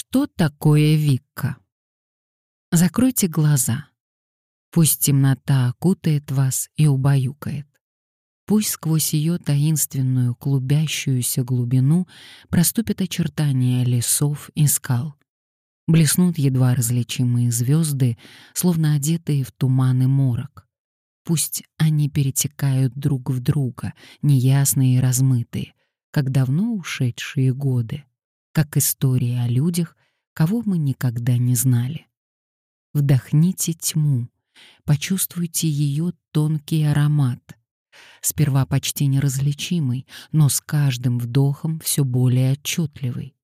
Что такое Викка? Закройте глаза. Пусть темнота окутает вас и убаюкает. Пусть сквозь ее таинственную клубящуюся глубину проступят очертания лесов и скал. Блеснут едва различимые звезды, словно одетые в туман и морок. Пусть они перетекают друг в друга, неясные и размытые, как давно ушедшие годы, как истории о людях, кого мы никогда не знали. Вдохните тьму, почувствуйте ее тонкий аромат. Сперва почти неразличимый, но с каждым вдохом все более отчетливый.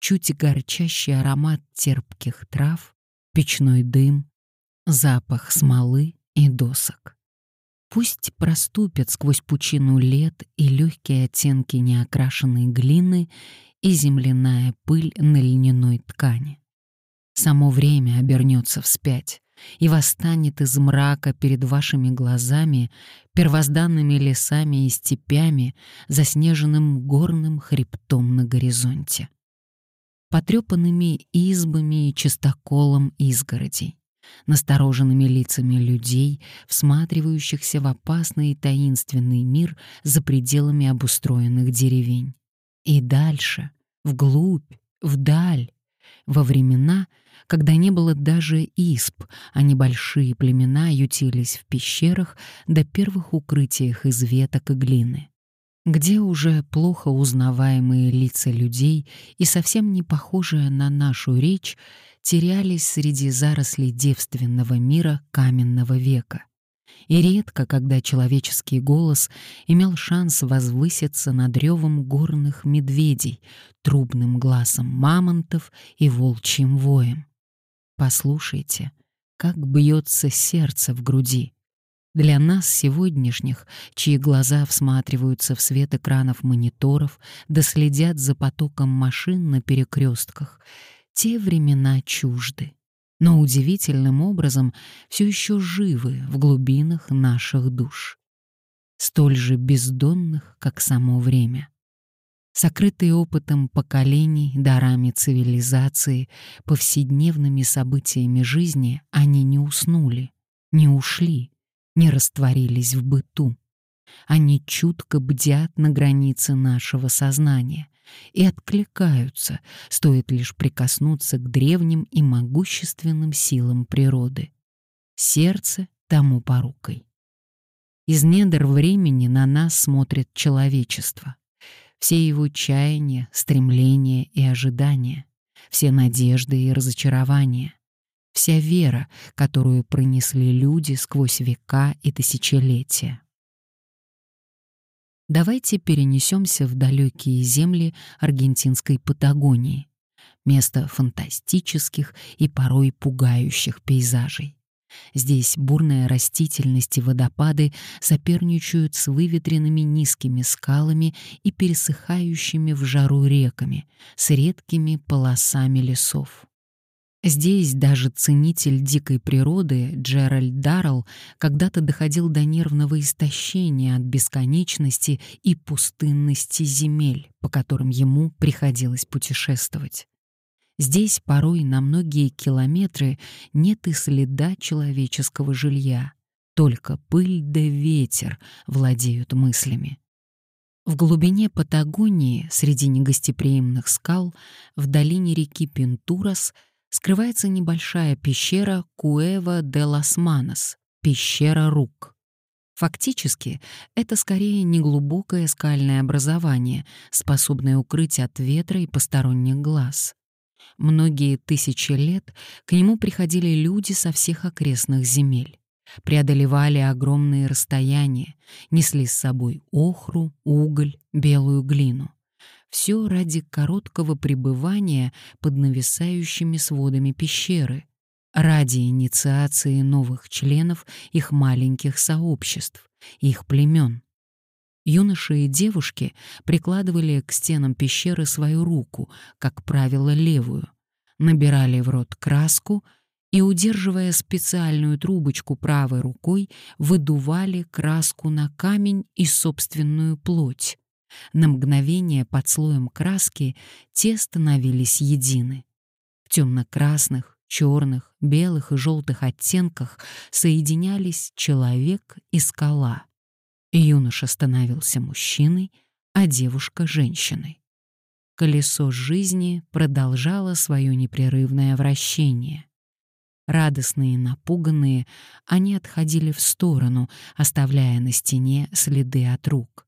Чуть горчащий аромат терпких трав, печной дым, запах смолы и досок. Пусть проступят сквозь пучину лет и легкие оттенки неокрашенной глины и земляная пыль на льняной ткани. Само время обернется вспять и восстанет из мрака перед вашими глазами, первозданными лесами и степями, заснеженным горным хребтом на горизонте. Потрепанными избами и чистоколом изгородей, настороженными лицами людей, всматривающихся в опасный и таинственный мир за пределами обустроенных деревень. И дальше, вглубь, вдаль, во времена, когда не было даже исп, а небольшие племена ютились в пещерах до первых укрытиях из веток и глины где уже плохо узнаваемые лица людей и совсем не похожие на нашу речь терялись среди зарослей девственного мира каменного века. И редко, когда человеческий голос имел шанс возвыситься над ревом горных медведей, трубным глазом мамонтов и волчьим воем. Послушайте, как бьется сердце в груди, для нас сегодняшних, чьи глаза всматриваются в свет экранов мониторов, да следят за потоком машин на перекрестках, те времена чужды, но удивительным образом все еще живы в глубинах наших душ. Столь же бездонных, как само время. Сокрытые опытом поколений, дарами цивилизации, повседневными событиями жизни, они не уснули, не ушли, не растворились в быту. Они чутко бдят на границе нашего сознания и откликаются, стоит лишь прикоснуться к древним и могущественным силам природы. Сердце тому порукой. Из недр времени на нас смотрит человечество. Все его чаяния, стремления и ожидания, все надежды и разочарования, вся вера, которую пронесли люди сквозь века и тысячелетия. Давайте перенесемся в далекие земли аргентинской Патагонии, место фантастических и порой пугающих пейзажей. Здесь бурная растительность и водопады соперничают с выветренными низкими скалами и пересыхающими в жару реками, с редкими полосами лесов. Здесь даже ценитель дикой природы Джеральд Даррелл когда-то доходил до нервного истощения от бесконечности и пустынности земель, по которым ему приходилось путешествовать. Здесь порой на многие километры нет и следа человеческого жилья, только пыль да ветер владеют мыслями. В глубине Патагонии, среди негостеприимных скал, в долине реки Пентурас — скрывается небольшая пещера Куэва де лас Манос, пещера рук. Фактически, это скорее неглубокое скальное образование, способное укрыть от ветра и посторонних глаз. Многие тысячи лет к нему приходили люди со всех окрестных земель, преодолевали огромные расстояния, несли с собой охру, уголь, белую глину. Все ради короткого пребывания под нависающими сводами пещеры, ради инициации новых членов их маленьких сообществ, их племен. Юноши и девушки прикладывали к стенам пещеры свою руку, как правило, левую, набирали в рот краску и, удерживая специальную трубочку правой рукой, выдували краску на камень и собственную плоть. На мгновение под слоем краски те становились едины. темно-красных, черных, белых и желтых оттенках соединялись человек и скала. Юноша становился мужчиной, а девушка — женщиной. Колесо жизни продолжало свое непрерывное вращение. Радостные и напуганные, они отходили в сторону, оставляя на стене следы от рук.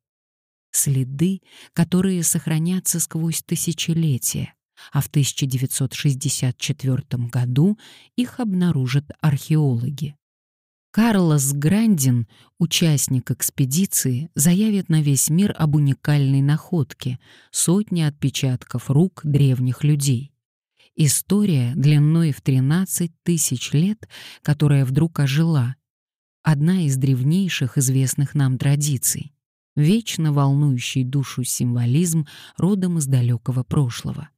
Следы, которые сохранятся сквозь тысячелетия, а в 1964 году их обнаружат археологи. Карлос Грандин, участник экспедиции, заявит на весь мир об уникальной находке — сотни отпечатков рук древних людей. История длиной в 13 тысяч лет, которая вдруг ожила. Одна из древнейших известных нам традиций. Вечно волнующий душу символизм родом из далекого прошлого.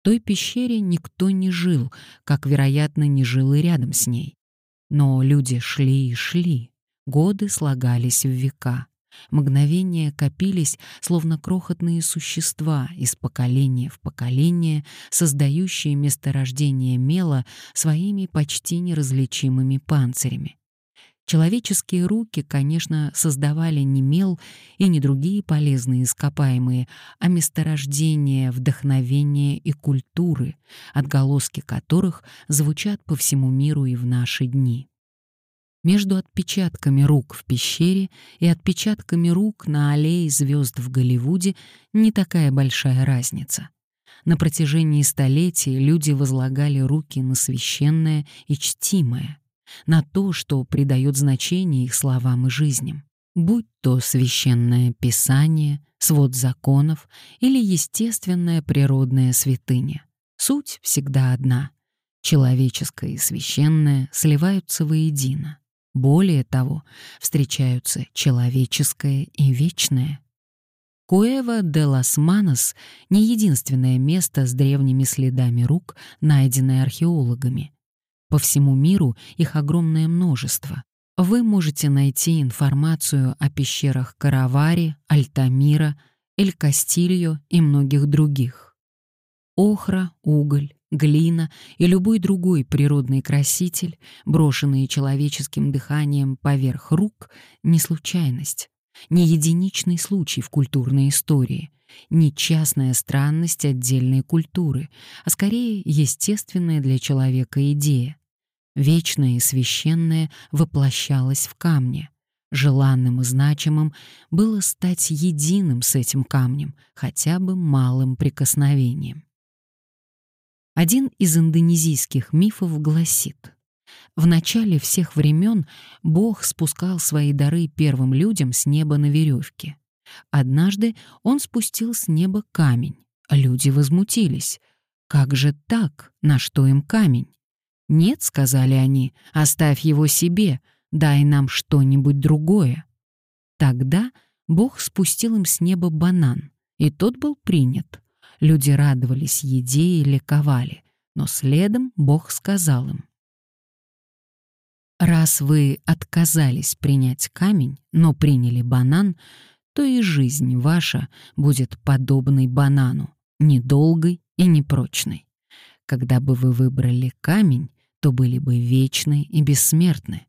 В той пещере никто не жил, как, вероятно, не жил и рядом с ней. Но люди шли и шли, годы слагались в века. Мгновения копились, словно крохотные существа из поколения в поколение, создающие месторождение мела своими почти неразличимыми панцирями. Человеческие руки, конечно, создавали не мел и не другие полезные ископаемые, а месторождения вдохновения и культуры, отголоски которых звучат по всему миру и в наши дни. Между отпечатками рук в пещере и отпечатками рук на аллее звезд в Голливуде не такая большая разница. На протяжении столетий люди возлагали руки на священное и чтимое, на то, что придает значение их словам и жизням, будь то священное писание, свод законов или естественная природная святыня. Суть всегда одна — человеческое и священное сливаются воедино. Более того, встречаются человеческое и вечное. Куэва де лас Манос — не единственное место с древними следами рук, найденное археологами. По всему миру их огромное множество. Вы можете найти информацию о пещерах Каравари, Альтамира, Эль-Кастильо и многих других. Охра, уголь, глина и любой другой природный краситель, брошенные человеческим дыханием поверх рук, не случайность, не единичный случай в культурной истории — не частная странность отдельной культуры, а скорее естественная для человека идея. Вечное и священное воплощалось в камне. Желанным и значимым было стать единым с этим камнем, хотя бы малым прикосновением. Один из индонезийских мифов гласит, в начале всех времен Бог спускал свои дары первым людям с неба на веревке. Однажды он спустил с неба камень, люди возмутились. Как же так? На что им камень? «Нет», — сказали они, — «оставь его себе, дай нам что-нибудь другое». Тогда Бог спустил им с неба банан, и тот был принят. Люди радовались еде и ликовали, но следом Бог сказал им, «Раз вы отказались принять камень, но приняли банан, то и жизнь ваша будет подобной банану, недолгой и непрочной. Когда бы вы выбрали камень, то были бы вечны и бессмертны.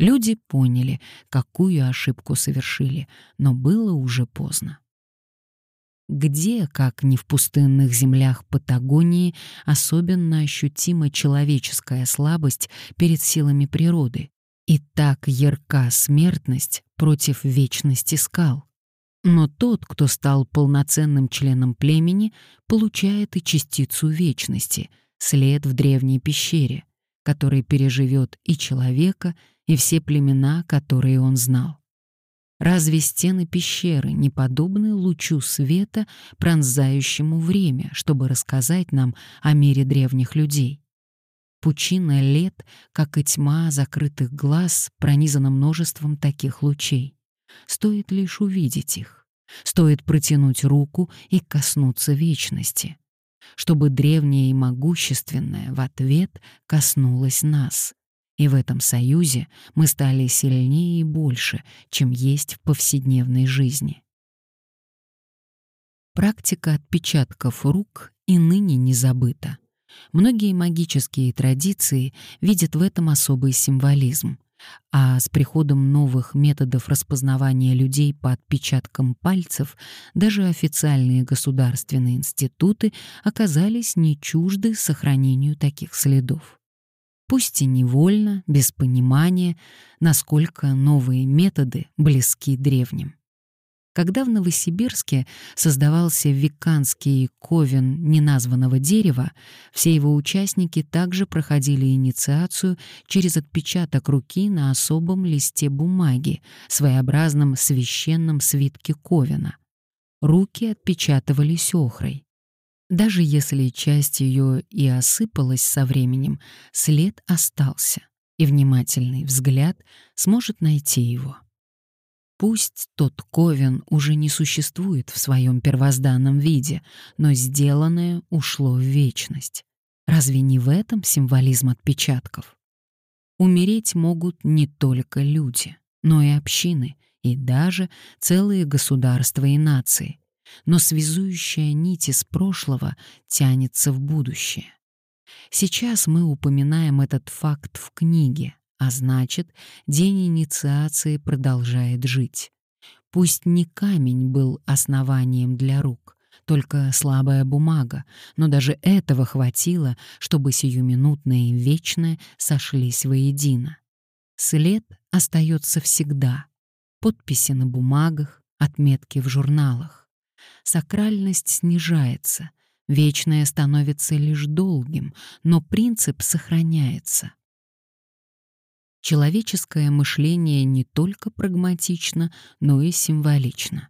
Люди поняли, какую ошибку совершили, но было уже поздно. Где, как не в пустынных землях Патагонии, особенно ощутима человеческая слабость перед силами природы, и так ярка смертность против вечности скал. Но тот, кто стал полноценным членом племени, получает и частицу вечности, след в древней пещере, который переживет и человека, и все племена, которые он знал. Разве стены пещеры не подобны лучу света, пронзающему время, чтобы рассказать нам о мире древних людей? Пучина лет, как и тьма закрытых глаз, пронизана множеством таких лучей. Стоит лишь увидеть их. Стоит протянуть руку и коснуться вечности чтобы древнее и могущественное в ответ коснулось нас. И в этом союзе мы стали сильнее и больше, чем есть в повседневной жизни. Практика отпечатков рук и ныне не забыта. Многие магические традиции видят в этом особый символизм, а с приходом новых методов распознавания людей по отпечаткам пальцев даже официальные государственные институты оказались не чужды сохранению таких следов. Пусть и невольно, без понимания, насколько новые методы близки древним. Когда в Новосибирске создавался веканский ковен неназванного дерева, все его участники также проходили инициацию через отпечаток руки на особом листе бумаги, своеобразном священном свитке ковена. Руки отпечатывались охрой. Даже если часть ее и осыпалась со временем, след остался, и внимательный взгляд сможет найти его. Пусть тот ковен уже не существует в своем первозданном виде, но сделанное ушло в вечность. Разве не в этом символизм отпечатков? Умереть могут не только люди, но и общины, и даже целые государства и нации. Но связующая нить из прошлого тянется в будущее. Сейчас мы упоминаем этот факт в книге, а значит, день инициации продолжает жить. Пусть не камень был основанием для рук, только слабая бумага, но даже этого хватило, чтобы сиюминутное и вечное сошлись воедино. След остается всегда. Подписи на бумагах, отметки в журналах. Сакральность снижается, вечное становится лишь долгим, но принцип сохраняется. Человеческое мышление не только прагматично, но и символично.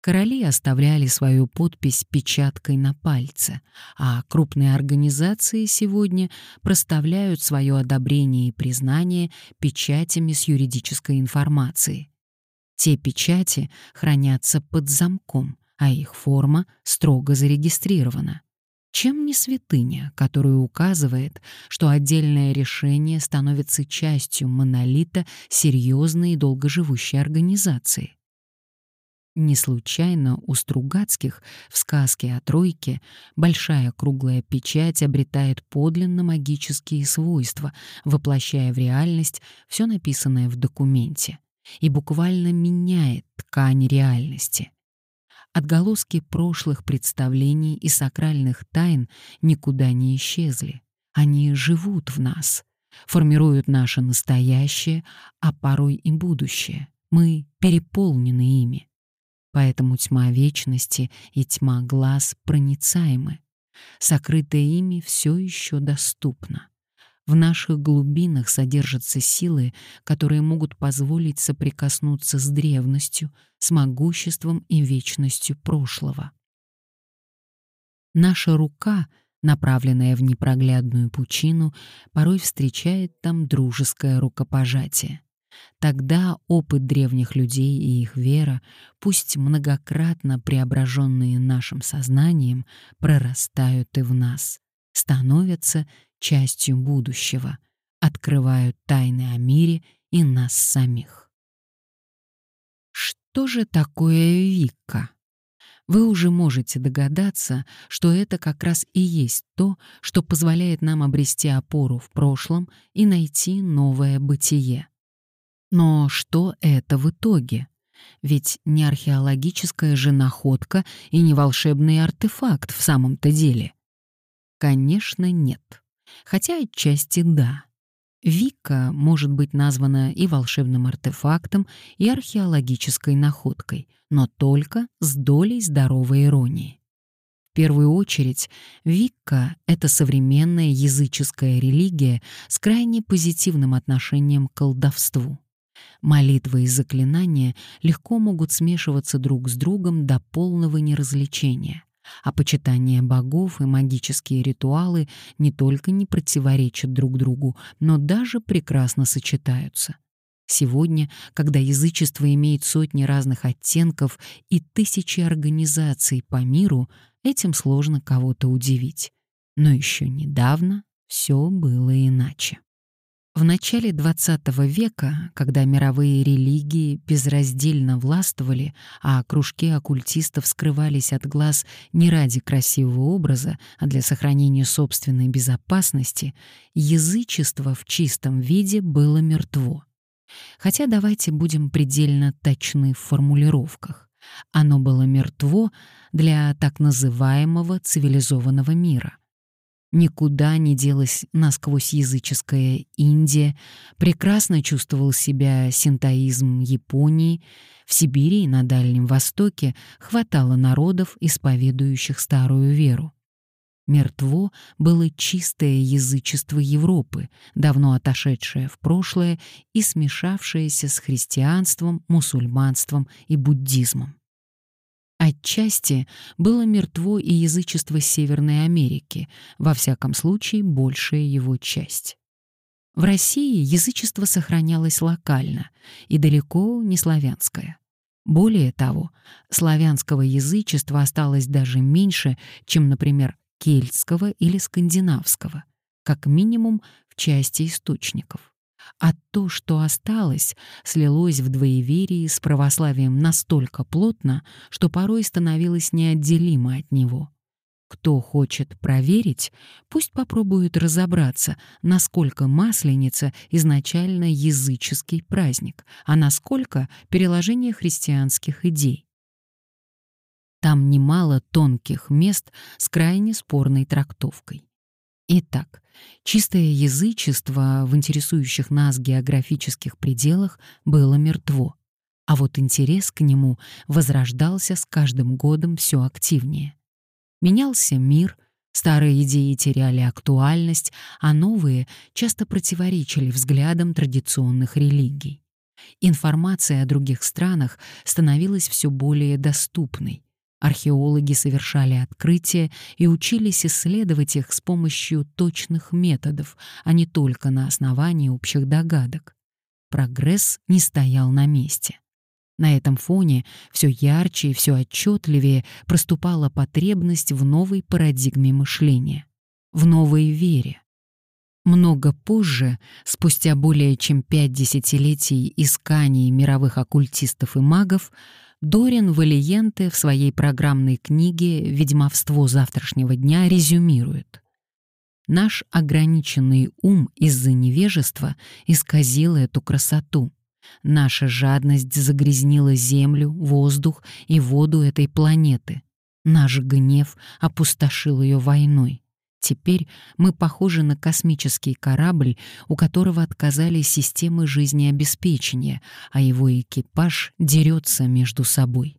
Короли оставляли свою подпись печаткой на пальце, а крупные организации сегодня проставляют свое одобрение и признание печатями с юридической информацией. Те печати хранятся под замком, а их форма строго зарегистрирована. Чем не святыня, которая указывает, что отдельное решение становится частью монолита серьезной и долгоживущей организации? Не случайно у Стругацких в сказке о Тройке большая круглая печать обретает подлинно магические свойства, воплощая в реальность все написанное в документе, и буквально меняет ткань реальности — Отголоски прошлых представлений и сакральных тайн никуда не исчезли. Они живут в нас, формируют наше настоящее, а порой и будущее. Мы переполнены ими. Поэтому тьма вечности и тьма глаз проницаемы. Сокрытое ими все еще доступно. В наших глубинах содержатся силы, которые могут позволить соприкоснуться с древностью, с могуществом и вечностью прошлого. Наша рука, направленная в непроглядную пучину, порой встречает там дружеское рукопожатие. Тогда опыт древних людей и их вера, пусть многократно преображенные нашим сознанием, прорастают и в нас, становятся частью будущего, открывают тайны о мире и нас самих. Что же такое Вика? Вы уже можете догадаться, что это как раз и есть то, что позволяет нам обрести опору в прошлом и найти новое бытие. Но что это в итоге? Ведь не археологическая же находка и не волшебный артефакт в самом-то деле. Конечно, нет хотя отчасти да. Вика может быть названа и волшебным артефактом, и археологической находкой, но только с долей здоровой иронии. В первую очередь, Викка — это современная языческая религия с крайне позитивным отношением к колдовству. Молитвы и заклинания легко могут смешиваться друг с другом до полного неразличения а почитание богов и магические ритуалы не только не противоречат друг другу, но даже прекрасно сочетаются. Сегодня, когда язычество имеет сотни разных оттенков и тысячи организаций по миру, этим сложно кого-то удивить. Но еще недавно все было иначе. В начале XX века, когда мировые религии безраздельно властвовали, а кружки оккультистов скрывались от глаз не ради красивого образа, а для сохранения собственной безопасности, язычество в чистом виде было мертво. Хотя давайте будем предельно точны в формулировках. Оно было мертво для так называемого цивилизованного мира — Никуда не делась насквозь языческая Индия, прекрасно чувствовал себя синтоизм Японии, в Сибири и на Дальнем Востоке хватало народов, исповедующих старую веру. Мертво было чистое язычество Европы, давно отошедшее в прошлое и смешавшееся с христианством, мусульманством и буддизмом. Отчасти было мертво и язычество Северной Америки, во всяком случае большая его часть. В России язычество сохранялось локально и далеко не славянское. Более того, славянского язычества осталось даже меньше, чем, например, кельтского или скандинавского, как минимум в части источников а то, что осталось, слилось в двоеверии с православием настолько плотно, что порой становилось неотделимо от него. Кто хочет проверить, пусть попробует разобраться, насколько Масленица изначально языческий праздник, а насколько переложение христианских идей. Там немало тонких мест с крайне спорной трактовкой. Итак, чистое язычество в интересующих нас географических пределах было мертво, а вот интерес к нему возрождался с каждым годом все активнее. Менялся мир, старые идеи теряли актуальность, а новые часто противоречили взглядам традиционных религий. Информация о других странах становилась все более доступной, Археологи совершали открытия и учились исследовать их с помощью точных методов, а не только на основании общих догадок. Прогресс не стоял на месте. На этом фоне все ярче и все отчетливее проступала потребность в новой парадигме мышления, в новой вере. Много позже, спустя более чем пять десятилетий исканий мировых оккультистов и магов, Дорин Валиенте в своей программной книге «Ведьмовство завтрашнего дня» резюмирует. Наш ограниченный ум из-за невежества исказил эту красоту. Наша жадность загрязнила землю, воздух и воду этой планеты. Наш гнев опустошил ее войной. Теперь мы похожи на космический корабль, у которого отказали системы жизнеобеспечения, а его экипаж дерется между собой.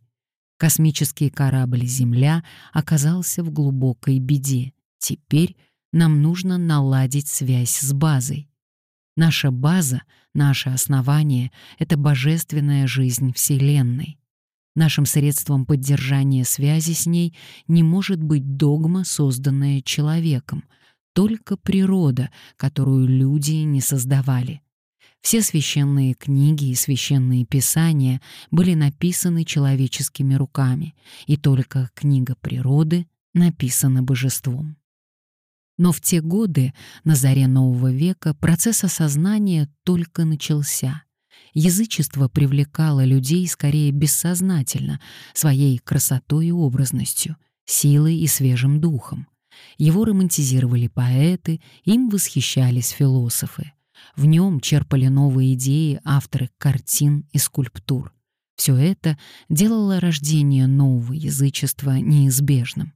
Космический корабль «Земля» оказался в глубокой беде. Теперь нам нужно наладить связь с базой. Наша база, наше основание — это божественная жизнь Вселенной. Нашим средством поддержания связи с ней не может быть догма, созданная человеком, только природа, которую люди не создавали. Все священные книги и священные писания были написаны человеческими руками, и только книга природы написана божеством. Но в те годы, на заре нового века, процесс осознания только начался — язычество привлекало людей скорее бессознательно, своей красотой и образностью, силой и свежим духом. Его романтизировали поэты, им восхищались философы. В нем черпали новые идеи авторы картин и скульптур. Все это делало рождение нового язычества неизбежным.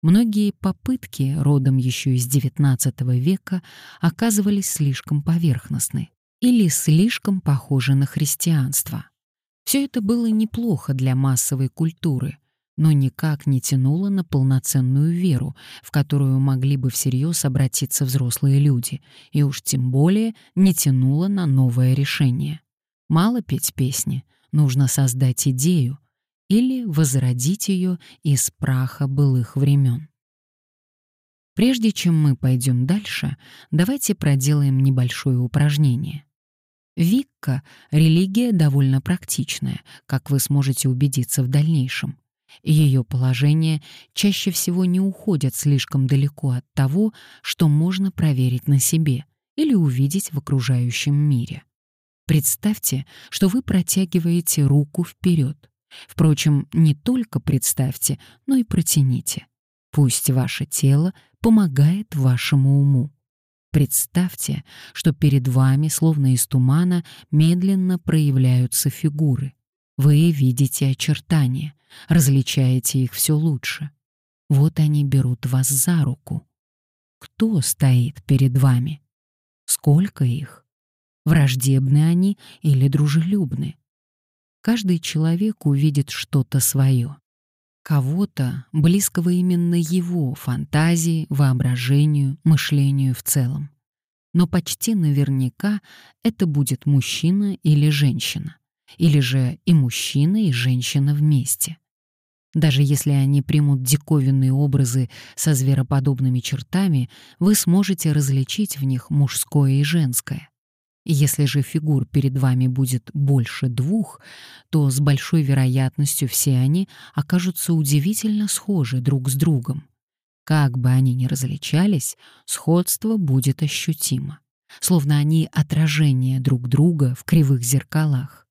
Многие попытки, родом еще из XIX века, оказывались слишком поверхностны или слишком похожи на христианство. Все это было неплохо для массовой культуры, но никак не тянуло на полноценную веру, в которую могли бы всерьез обратиться взрослые люди, и уж тем более не тянуло на новое решение. Мало петь песни, нужно создать идею или возродить ее из праха былых времен. Прежде чем мы пойдем дальше, давайте проделаем небольшое упражнение. Викка — религия довольно практичная, как вы сможете убедиться в дальнейшем. Ее положения чаще всего не уходят слишком далеко от того, что можно проверить на себе, или увидеть в окружающем мире. Представьте, что вы протягиваете руку вперед. Впрочем, не только представьте, но и протяните. Пусть ваше тело помогает вашему уму. Представьте, что перед вами, словно из тумана, медленно проявляются фигуры. Вы видите очертания, различаете их все лучше. Вот они берут вас за руку. Кто стоит перед вами? Сколько их? Враждебны они или дружелюбны? Каждый человек увидит что-то свое. Кого-то, близкого именно его фантазии, воображению, мышлению в целом. Но почти наверняка это будет мужчина или женщина. Или же и мужчина, и женщина вместе. Даже если они примут диковинные образы со звероподобными чертами, вы сможете различить в них мужское и женское. Если же фигур перед вами будет больше двух, то с большой вероятностью все они окажутся удивительно схожи друг с другом. Как бы они ни различались, сходство будет ощутимо, словно они отражение друг друга в кривых зеркалах.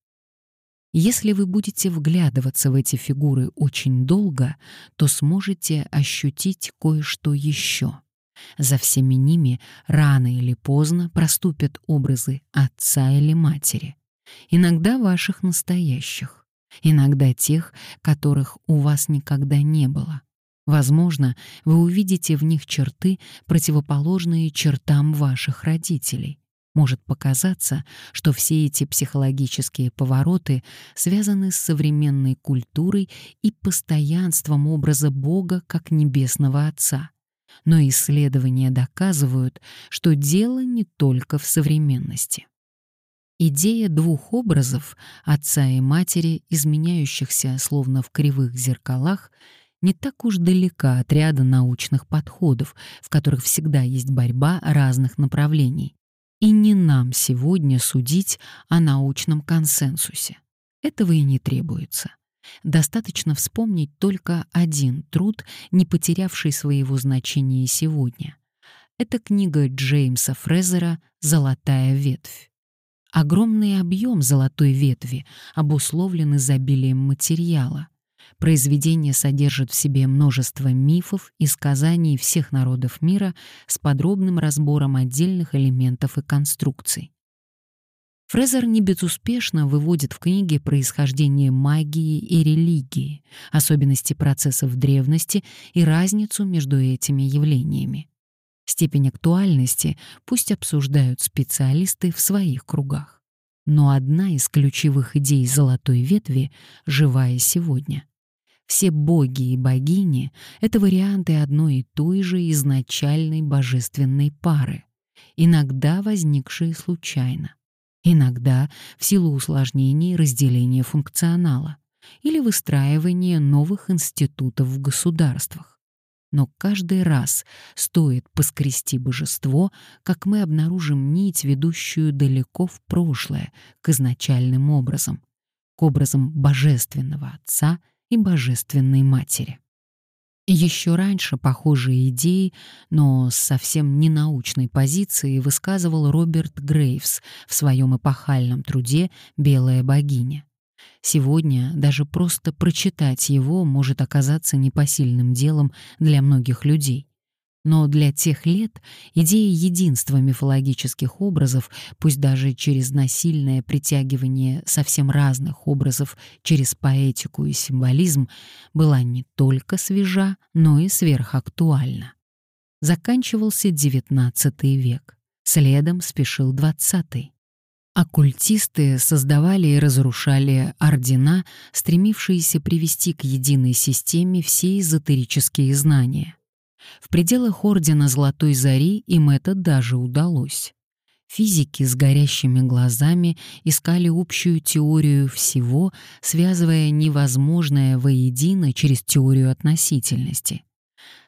Если вы будете вглядываться в эти фигуры очень долго, то сможете ощутить кое-что еще. За всеми ними рано или поздно проступят образы отца или матери. Иногда ваших настоящих, иногда тех, которых у вас никогда не было. Возможно, вы увидите в них черты, противоположные чертам ваших родителей, может показаться, что все эти психологические повороты связаны с современной культурой и постоянством образа Бога как небесного Отца. Но исследования доказывают, что дело не только в современности. Идея двух образов, отца и матери, изменяющихся словно в кривых зеркалах, не так уж далека от ряда научных подходов, в которых всегда есть борьба разных направлений. И не нам сегодня судить о научном консенсусе. Этого и не требуется. Достаточно вспомнить только один труд, не потерявший своего значения сегодня. Это книга Джеймса Фрезера «Золотая ветвь». Огромный объем золотой ветви обусловлен изобилием материала — Произведение содержит в себе множество мифов и сказаний всех народов мира с подробным разбором отдельных элементов и конструкций. Фрезер не безуспешно выводит в книге происхождение магии и религии, особенности процессов древности и разницу между этими явлениями. Степень актуальности пусть обсуждают специалисты в своих кругах. Но одна из ключевых идей золотой ветви живая сегодня. Все боги и богини — это варианты одной и той же изначальной божественной пары, иногда возникшие случайно, иногда в силу усложнений разделения функционала или выстраивания новых институтов в государствах. Но каждый раз стоит поскрести божество, как мы обнаружим нить, ведущую далеко в прошлое, к изначальным образам, к образам божественного Отца — и Божественной Матери. Еще раньше похожие идеи, но с совсем ненаучной позиции высказывал Роберт Грейвс в своем эпохальном труде «Белая богиня». Сегодня даже просто прочитать его может оказаться непосильным делом для многих людей. Но для тех лет идея единства мифологических образов, пусть даже через насильное притягивание совсем разных образов через поэтику и символизм, была не только свежа, но и сверхактуальна. Заканчивался XIX век, следом спешил XX. Оккультисты создавали и разрушали ордена, стремившиеся привести к единой системе все эзотерические знания. В пределах Ордена Золотой Зари им это даже удалось. Физики с горящими глазами искали общую теорию всего, связывая невозможное воедино через теорию относительности.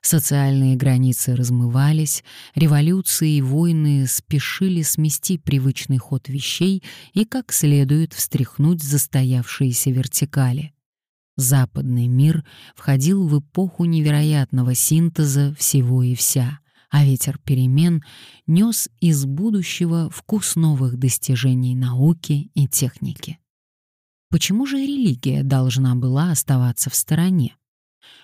Социальные границы размывались, революции и войны спешили смести привычный ход вещей и как следует встряхнуть застоявшиеся вертикали. Западный мир входил в эпоху невероятного синтеза всего и вся, а ветер перемен нес из будущего вкус новых достижений науки и техники. Почему же религия должна была оставаться в стороне?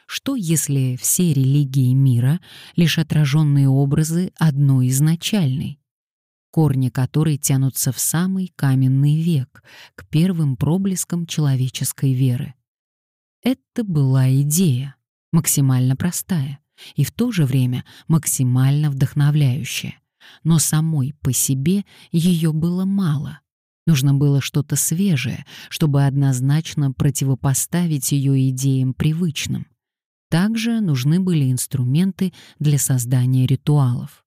Что если все религии мира — лишь отраженные образы одной изначальной, корни которой тянутся в самый каменный век, к первым проблескам человеческой веры? Это была идея, максимально простая и в то же время максимально вдохновляющая. Но самой по себе ее было мало — Нужно было что-то свежее, чтобы однозначно противопоставить ее идеям привычным. Также нужны были инструменты для создания ритуалов.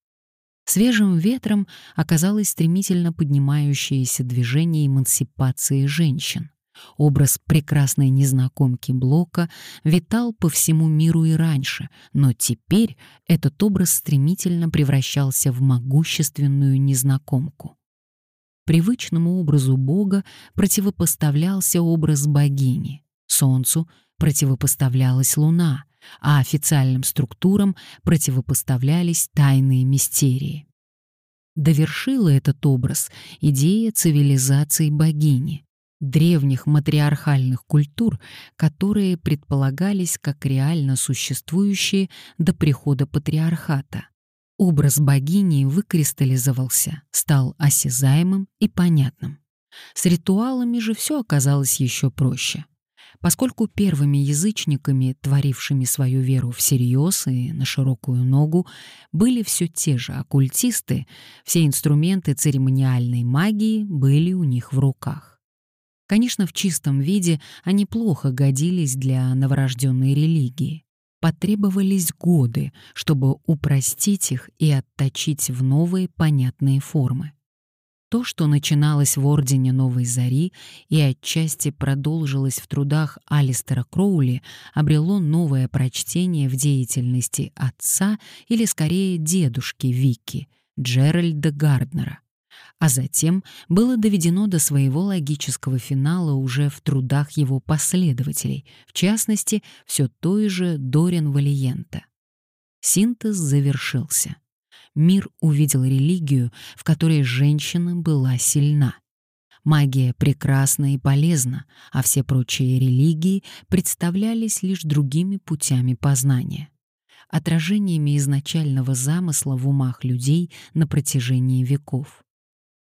Свежим ветром оказалось стремительно поднимающееся движение эмансипации женщин. Образ прекрасной незнакомки Блока витал по всему миру и раньше, но теперь этот образ стремительно превращался в могущественную незнакомку. Привычному образу Бога противопоставлялся образ богини, Солнцу противопоставлялась Луна, а официальным структурам противопоставлялись тайные мистерии. Довершила этот образ идея цивилизации богини, древних матриархальных культур, которые предполагались как реально существующие до прихода патриархата. Образ богини выкристаллизовался, стал осязаемым и понятным. С ритуалами же все оказалось еще проще. Поскольку первыми язычниками, творившими свою веру всерьез и на широкую ногу, были все те же оккультисты, все инструменты церемониальной магии были у них в руках. Конечно, в чистом виде они плохо годились для новорожденной религии. Потребовались годы, чтобы упростить их и отточить в новые понятные формы. То, что начиналось в Ордене Новой Зари и отчасти продолжилось в трудах Алистера Кроули, обрело новое прочтение в деятельности отца или скорее дедушки Вики, Джеральда Гарднера а затем было доведено до своего логического финала уже в трудах его последователей, в частности, все той же Дорин Валиента. Синтез завершился. Мир увидел религию, в которой женщина была сильна. Магия прекрасна и полезна, а все прочие религии представлялись лишь другими путями познания отражениями изначального замысла в умах людей на протяжении веков.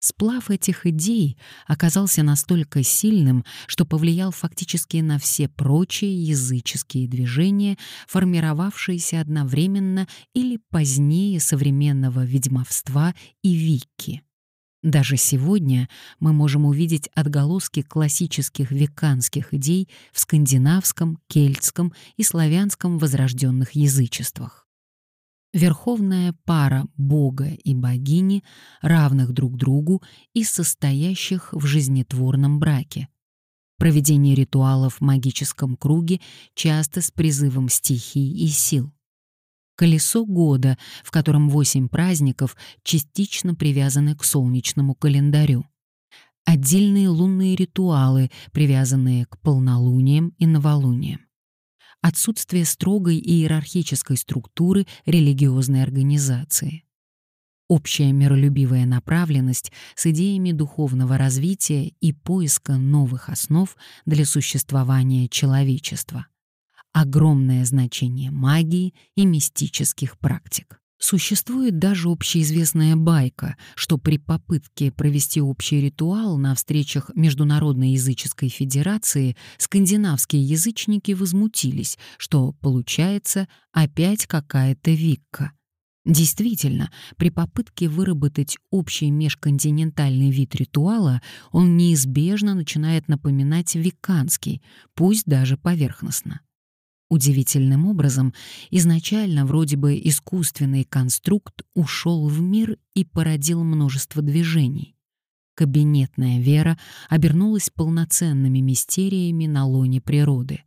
Сплав этих идей оказался настолько сильным, что повлиял фактически на все прочие языческие движения, формировавшиеся одновременно или позднее современного ведьмовства и вики. Даже сегодня мы можем увидеть отголоски классических веканских идей в скандинавском, кельтском и славянском возрожденных язычествах верховная пара бога и богини, равных друг другу и состоящих в жизнетворном браке. Проведение ритуалов в магическом круге часто с призывом стихий и сил. Колесо года, в котором восемь праздников частично привязаны к солнечному календарю. Отдельные лунные ритуалы, привязанные к полнолуниям и новолуниям отсутствие строгой иерархической структуры религиозной организации. Общая миролюбивая направленность с идеями духовного развития и поиска новых основ для существования человечества. Огромное значение магии и мистических практик. Существует даже общеизвестная байка, что при попытке провести общий ритуал на встречах Международной языческой федерации скандинавские язычники возмутились, что получается опять какая-то викка. Действительно, при попытке выработать общий межконтинентальный вид ритуала он неизбежно начинает напоминать виканский, пусть даже поверхностно. Удивительным образом, изначально вроде бы искусственный конструкт ушел в мир и породил множество движений. Кабинетная вера обернулась полноценными мистериями на лоне природы.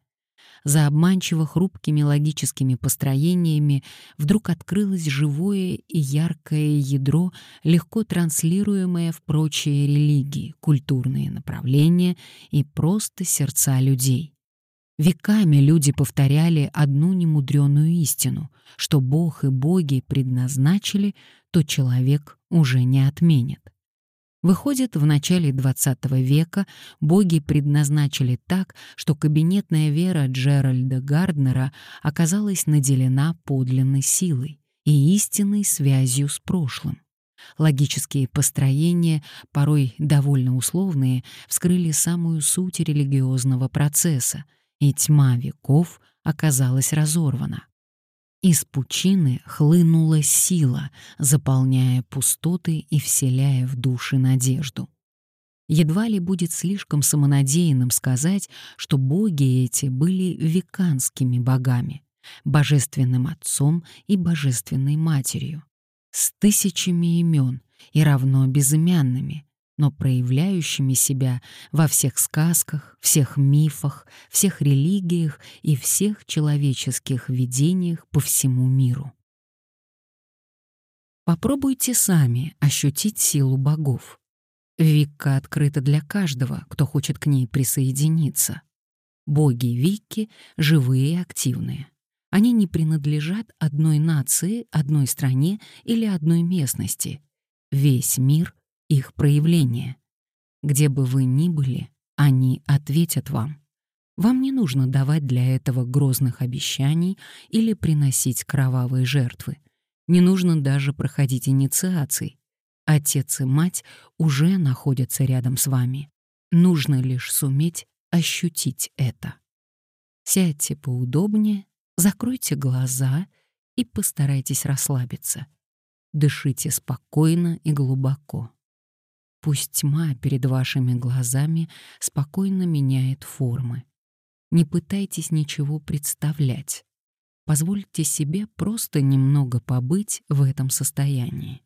За обманчиво хрупкими логическими построениями вдруг открылось живое и яркое ядро, легко транслируемое в прочие религии, культурные направления и просто сердца людей. Веками люди повторяли одну немудреную истину, что Бог и боги предназначили, то человек уже не отменит. Выходит, в начале XX века боги предназначили так, что кабинетная вера Джеральда Гарднера оказалась наделена подлинной силой и истинной связью с прошлым. Логические построения, порой довольно условные, вскрыли самую суть религиозного процесса — и тьма веков оказалась разорвана. Из пучины хлынула сила, заполняя пустоты и вселяя в души надежду. Едва ли будет слишком самонадеянным сказать, что боги эти были веканскими богами, божественным отцом и божественной матерью, с тысячами имен и равно безымянными, но проявляющими себя во всех сказках, всех мифах, всех религиях и всех человеческих видениях по всему миру. Попробуйте сами ощутить силу богов. Викка открыта для каждого, кто хочет к ней присоединиться. Боги Викки живые и активные. Они не принадлежат одной нации, одной стране или одной местности. Весь мир их проявление. Где бы вы ни были, они ответят вам. Вам не нужно давать для этого грозных обещаний или приносить кровавые жертвы. Не нужно даже проходить инициаций. Отец и мать уже находятся рядом с вами. Нужно лишь суметь ощутить это. Сядьте поудобнее, закройте глаза и постарайтесь расслабиться. Дышите спокойно и глубоко. Пусть тьма перед вашими глазами спокойно меняет формы. Не пытайтесь ничего представлять. Позвольте себе просто немного побыть в этом состоянии.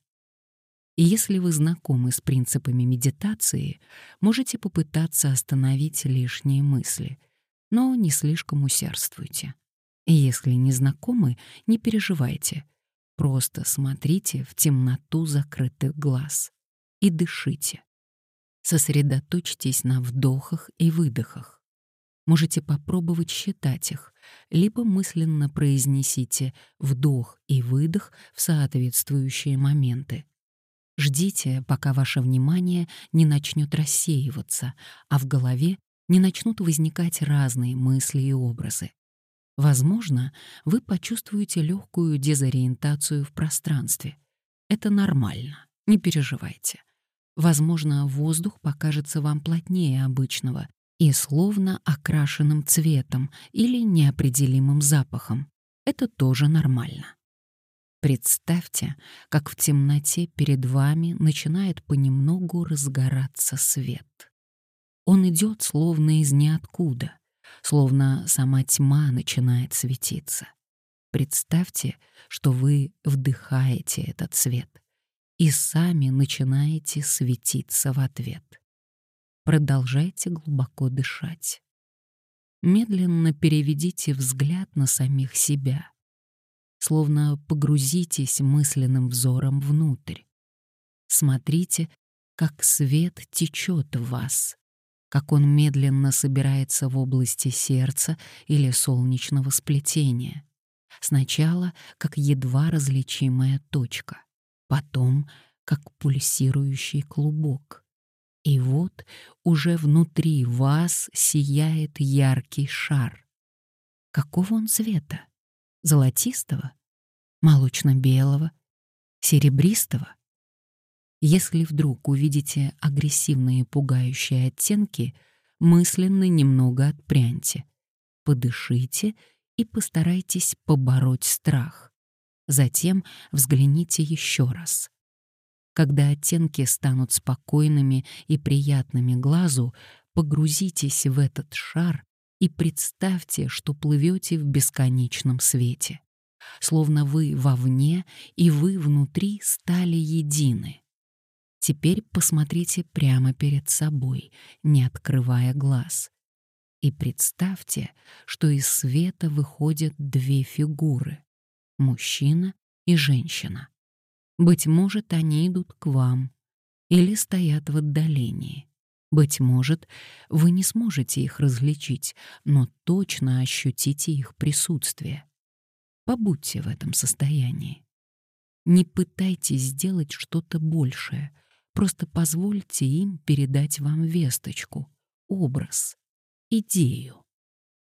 И если вы знакомы с принципами медитации, можете попытаться остановить лишние мысли, но не слишком усердствуйте. И если не знакомы, не переживайте. Просто смотрите в темноту закрытых глаз и дышите. Сосредоточьтесь на вдохах и выдохах. Можете попробовать считать их, либо мысленно произнесите вдох и выдох в соответствующие моменты. Ждите, пока ваше внимание не начнет рассеиваться, а в голове не начнут возникать разные мысли и образы. Возможно, вы почувствуете легкую дезориентацию в пространстве. Это нормально, не переживайте. Возможно, воздух покажется вам плотнее обычного и словно окрашенным цветом или неопределимым запахом. Это тоже нормально. Представьте, как в темноте перед вами начинает понемногу разгораться свет. Он идет словно из ниоткуда, словно сама тьма начинает светиться. Представьте, что вы вдыхаете этот свет — и сами начинаете светиться в ответ. Продолжайте глубоко дышать. Медленно переведите взгляд на самих себя, словно погрузитесь мысленным взором внутрь. Смотрите, как свет течет в вас, как он медленно собирается в области сердца или солнечного сплетения. Сначала как едва различимая точка, потом как пульсирующий клубок. И вот уже внутри вас сияет яркий шар. Какого он цвета? Золотистого? Молочно-белого? Серебристого? Если вдруг увидите агрессивные пугающие оттенки, мысленно немного отпряньте, подышите и постарайтесь побороть страх. Затем взгляните еще раз. Когда оттенки станут спокойными и приятными глазу, погрузитесь в этот шар и представьте, что плывете в бесконечном свете. Словно вы вовне и вы внутри стали едины. Теперь посмотрите прямо перед собой, не открывая глаз. И представьте, что из света выходят две фигуры мужчина и женщина. Быть может, они идут к вам или стоят в отдалении. Быть может, вы не сможете их различить, но точно ощутите их присутствие. Побудьте в этом состоянии. Не пытайтесь сделать что-то большее, просто позвольте им передать вам весточку, образ, идею.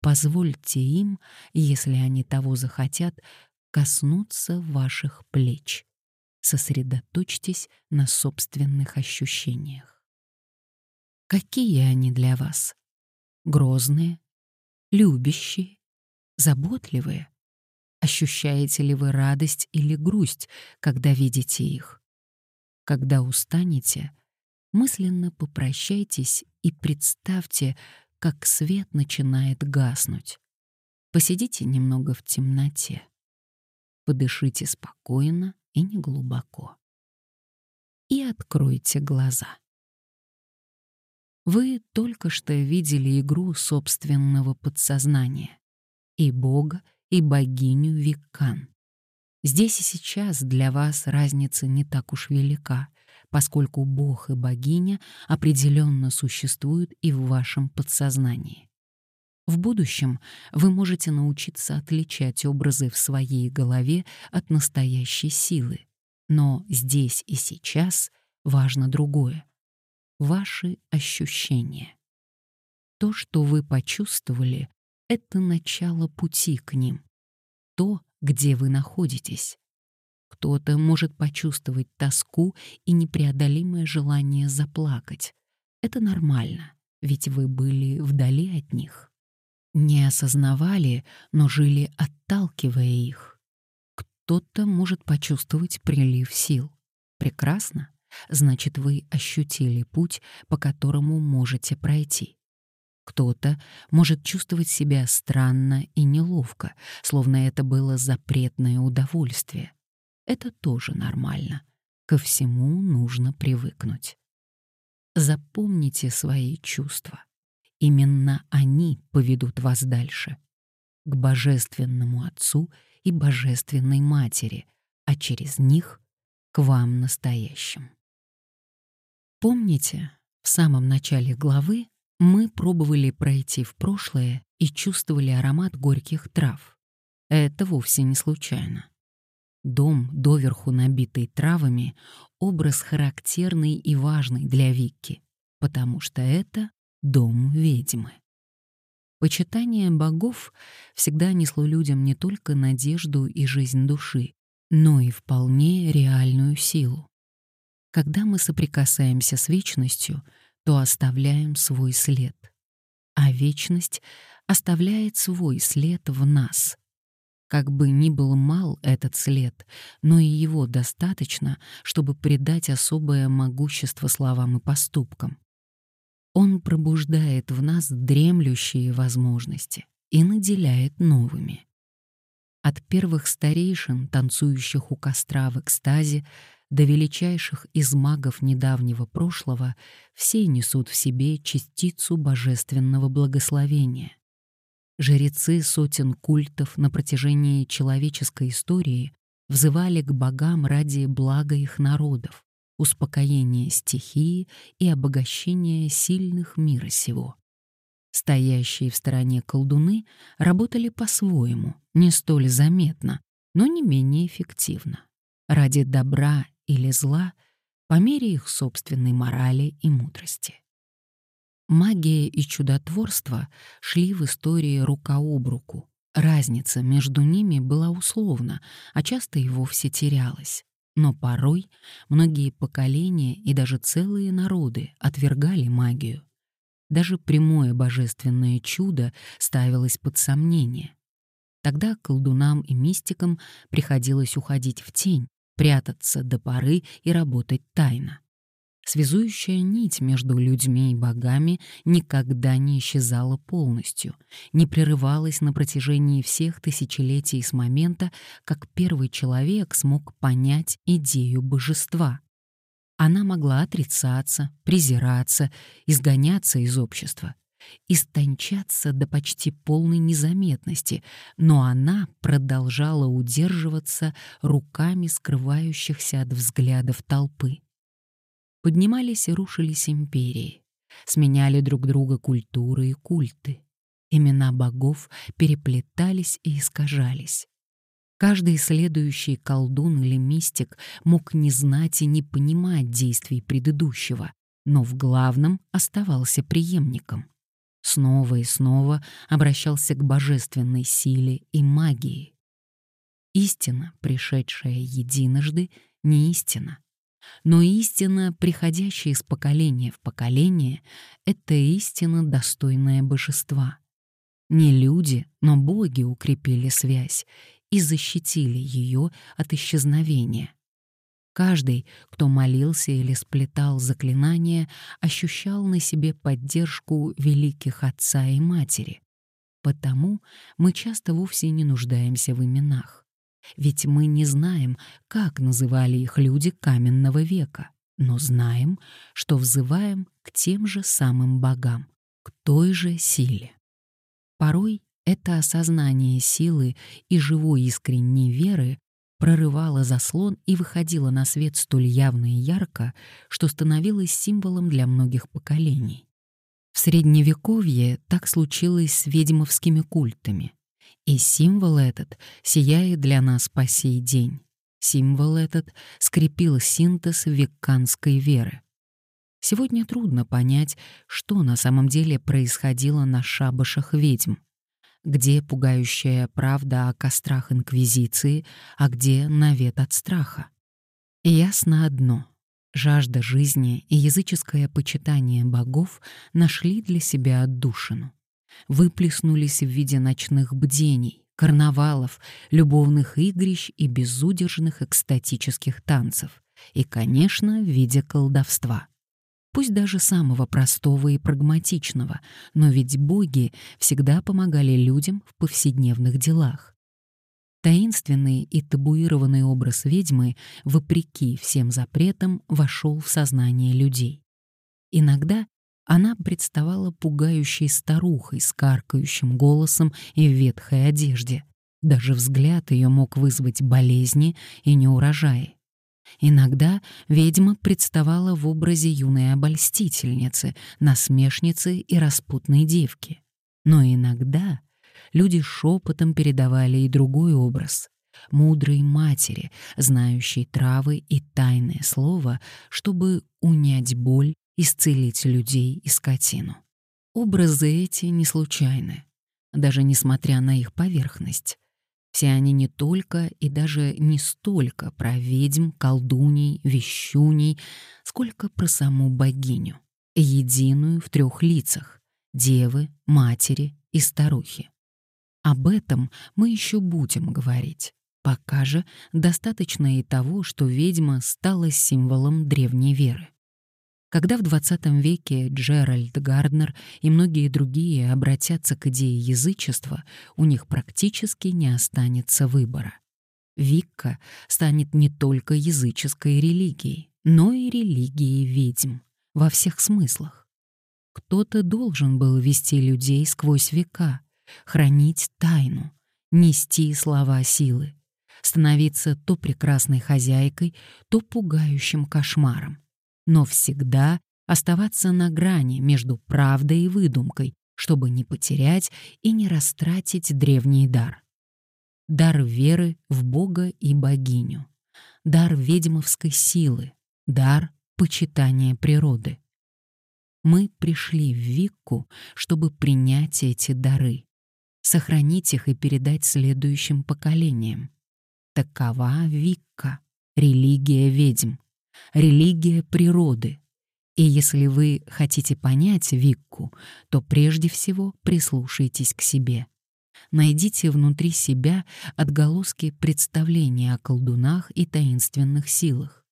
Позвольте им, если они того захотят, коснуться ваших плеч. Сосредоточьтесь на собственных ощущениях. Какие они для вас? Грозные? Любящие? Заботливые? Ощущаете ли вы радость или грусть, когда видите их? Когда устанете, мысленно попрощайтесь и представьте, как свет начинает гаснуть. Посидите немного в темноте. Подышите спокойно и неглубоко. И откройте глаза. Вы только что видели игру собственного подсознания. И Бога, и богиню Викан. Здесь и сейчас для вас разница не так уж велика, поскольку Бог и богиня определенно существуют и в вашем подсознании. В будущем вы можете научиться отличать образы в своей голове от настоящей силы. Но здесь и сейчас важно другое — ваши ощущения. То, что вы почувствовали, — это начало пути к ним. То, где вы находитесь. Кто-то может почувствовать тоску и непреодолимое желание заплакать. Это нормально, ведь вы были вдали от них. Не осознавали, но жили, отталкивая их. Кто-то может почувствовать прилив сил. Прекрасно. Значит, вы ощутили путь, по которому можете пройти. Кто-то может чувствовать себя странно и неловко, словно это было запретное удовольствие. Это тоже нормально. Ко всему нужно привыкнуть. Запомните свои чувства. Именно они поведут вас дальше. К Божественному Отцу и Божественной Матери, а через них — к вам настоящим. Помните, в самом начале главы мы пробовали пройти в прошлое и чувствовали аромат горьких трав. Это вовсе не случайно. Дом, доверху набитый травами, образ характерный и важный для Вики, потому что это дом ведьмы. Почитание богов всегда несло людям не только надежду и жизнь души, но и вполне реальную силу. Когда мы соприкасаемся с вечностью — то оставляем свой след. А вечность оставляет свой след в нас. Как бы ни был мал этот след, но и его достаточно, чтобы придать особое могущество словам и поступкам. Он пробуждает в нас дремлющие возможности и наделяет новыми. От первых старейшин, танцующих у костра в экстазе, до величайших из магов недавнего прошлого все несут в себе частицу божественного благословения. Жрецы сотен культов на протяжении человеческой истории взывали к богам ради блага их народов, успокоения стихии и обогащения сильных мира сего. Стоящие в стороне колдуны работали по-своему, не столь заметно, но не менее эффективно. Ради добра или зла по мере их собственной морали и мудрости. Магия и чудотворство шли в истории рука об руку. Разница между ними была условна, а часто и вовсе терялась. Но порой многие поколения и даже целые народы отвергали магию. Даже прямое божественное чудо ставилось под сомнение. Тогда колдунам и мистикам приходилось уходить в тень, прятаться до поры и работать тайно. Связующая нить между людьми и богами никогда не исчезала полностью, не прерывалась на протяжении всех тысячелетий с момента, как первый человек смог понять идею божества. Она могла отрицаться, презираться, изгоняться из общества, истончаться до почти полной незаметности, но она продолжала удерживаться руками скрывающихся от взглядов толпы. Поднимались и рушились империи, сменяли друг друга культуры и культы. Имена богов переплетались и искажались. Каждый следующий колдун или мистик мог не знать и не понимать действий предыдущего, но в главном оставался преемником. Снова и снова обращался к божественной силе и магии. Истина, пришедшая единожды, не истина. Но истина, приходящая из поколения в поколение, — это истина, достойная божества. Не люди, но боги укрепили связь и защитили ее от исчезновения. Каждый, кто молился или сплетал заклинания, ощущал на себе поддержку великих отца и матери. Потому мы часто вовсе не нуждаемся в именах. Ведь мы не знаем, как называли их люди каменного века, но знаем, что взываем к тем же самым богам, к той же силе. Порой это осознание силы и живой искренней веры прорывала заслон и выходила на свет столь явно и ярко, что становилась символом для многих поколений. В Средневековье так случилось с ведьмовскими культами. И символ этот сияет для нас по сей день. Символ этот скрепил синтез векканской веры. Сегодня трудно понять, что на самом деле происходило на шабашах ведьм где пугающая правда о кострах Инквизиции, а где навет от страха. Ясно одно — жажда жизни и языческое почитание богов нашли для себя отдушину. Выплеснулись в виде ночных бдений, карнавалов, любовных игрищ и безудержных экстатических танцев, и, конечно, в виде колдовства — пусть даже самого простого и прагматичного, но ведь боги всегда помогали людям в повседневных делах. Таинственный и табуированный образ ведьмы, вопреки всем запретам, вошел в сознание людей. Иногда она представала пугающей старухой с каркающим голосом и в ветхой одежде. Даже взгляд ее мог вызвать болезни и неурожаи. Иногда ведьма представала в образе юной обольстительницы, насмешницы и распутной девки. Но иногда люди шепотом передавали и другой образ — мудрой матери, знающей травы и тайное слово, чтобы унять боль, исцелить людей и скотину. Образы эти не случайны, даже несмотря на их поверхность. Все они не только и даже не столько про ведьм, колдуней, вещуней, сколько про саму богиню, единую в трех лицах — девы, матери и старухи. Об этом мы еще будем говорить. Пока же достаточно и того, что ведьма стала символом древней веры. Когда в XX веке Джеральд Гарднер и многие другие обратятся к идее язычества, у них практически не останется выбора. Викка станет не только языческой религией, но и религией ведьм во всех смыслах. Кто-то должен был вести людей сквозь века, хранить тайну, нести слова силы, становиться то прекрасной хозяйкой, то пугающим кошмаром но всегда оставаться на грани между правдой и выдумкой, чтобы не потерять и не растратить древний дар. Дар веры в Бога и богиню, дар ведьмовской силы, дар почитания природы. Мы пришли в Викку, чтобы принять эти дары, сохранить их и передать следующим поколениям. Такова Викка, религия ведьм религия природы. И если вы хотите понять Викку, то прежде всего прислушайтесь к себе. Найдите внутри себя отголоски представления о колдунах и таинственных силах.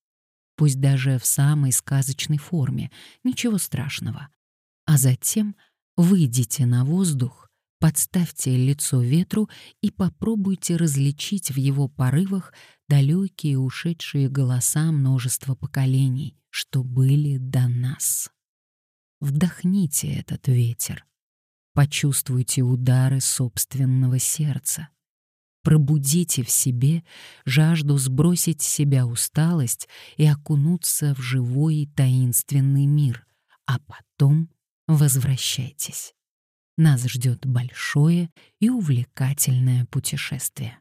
Пусть даже в самой сказочной форме, ничего страшного. А затем выйдите на воздух Подставьте лицо ветру и попробуйте различить в его порывах далекие ушедшие голоса множества поколений, что были до нас. Вдохните этот ветер. Почувствуйте удары собственного сердца. Пробудите в себе жажду сбросить с себя усталость и окунуться в живой таинственный мир, а потом возвращайтесь. Нас ждет большое и увлекательное путешествие.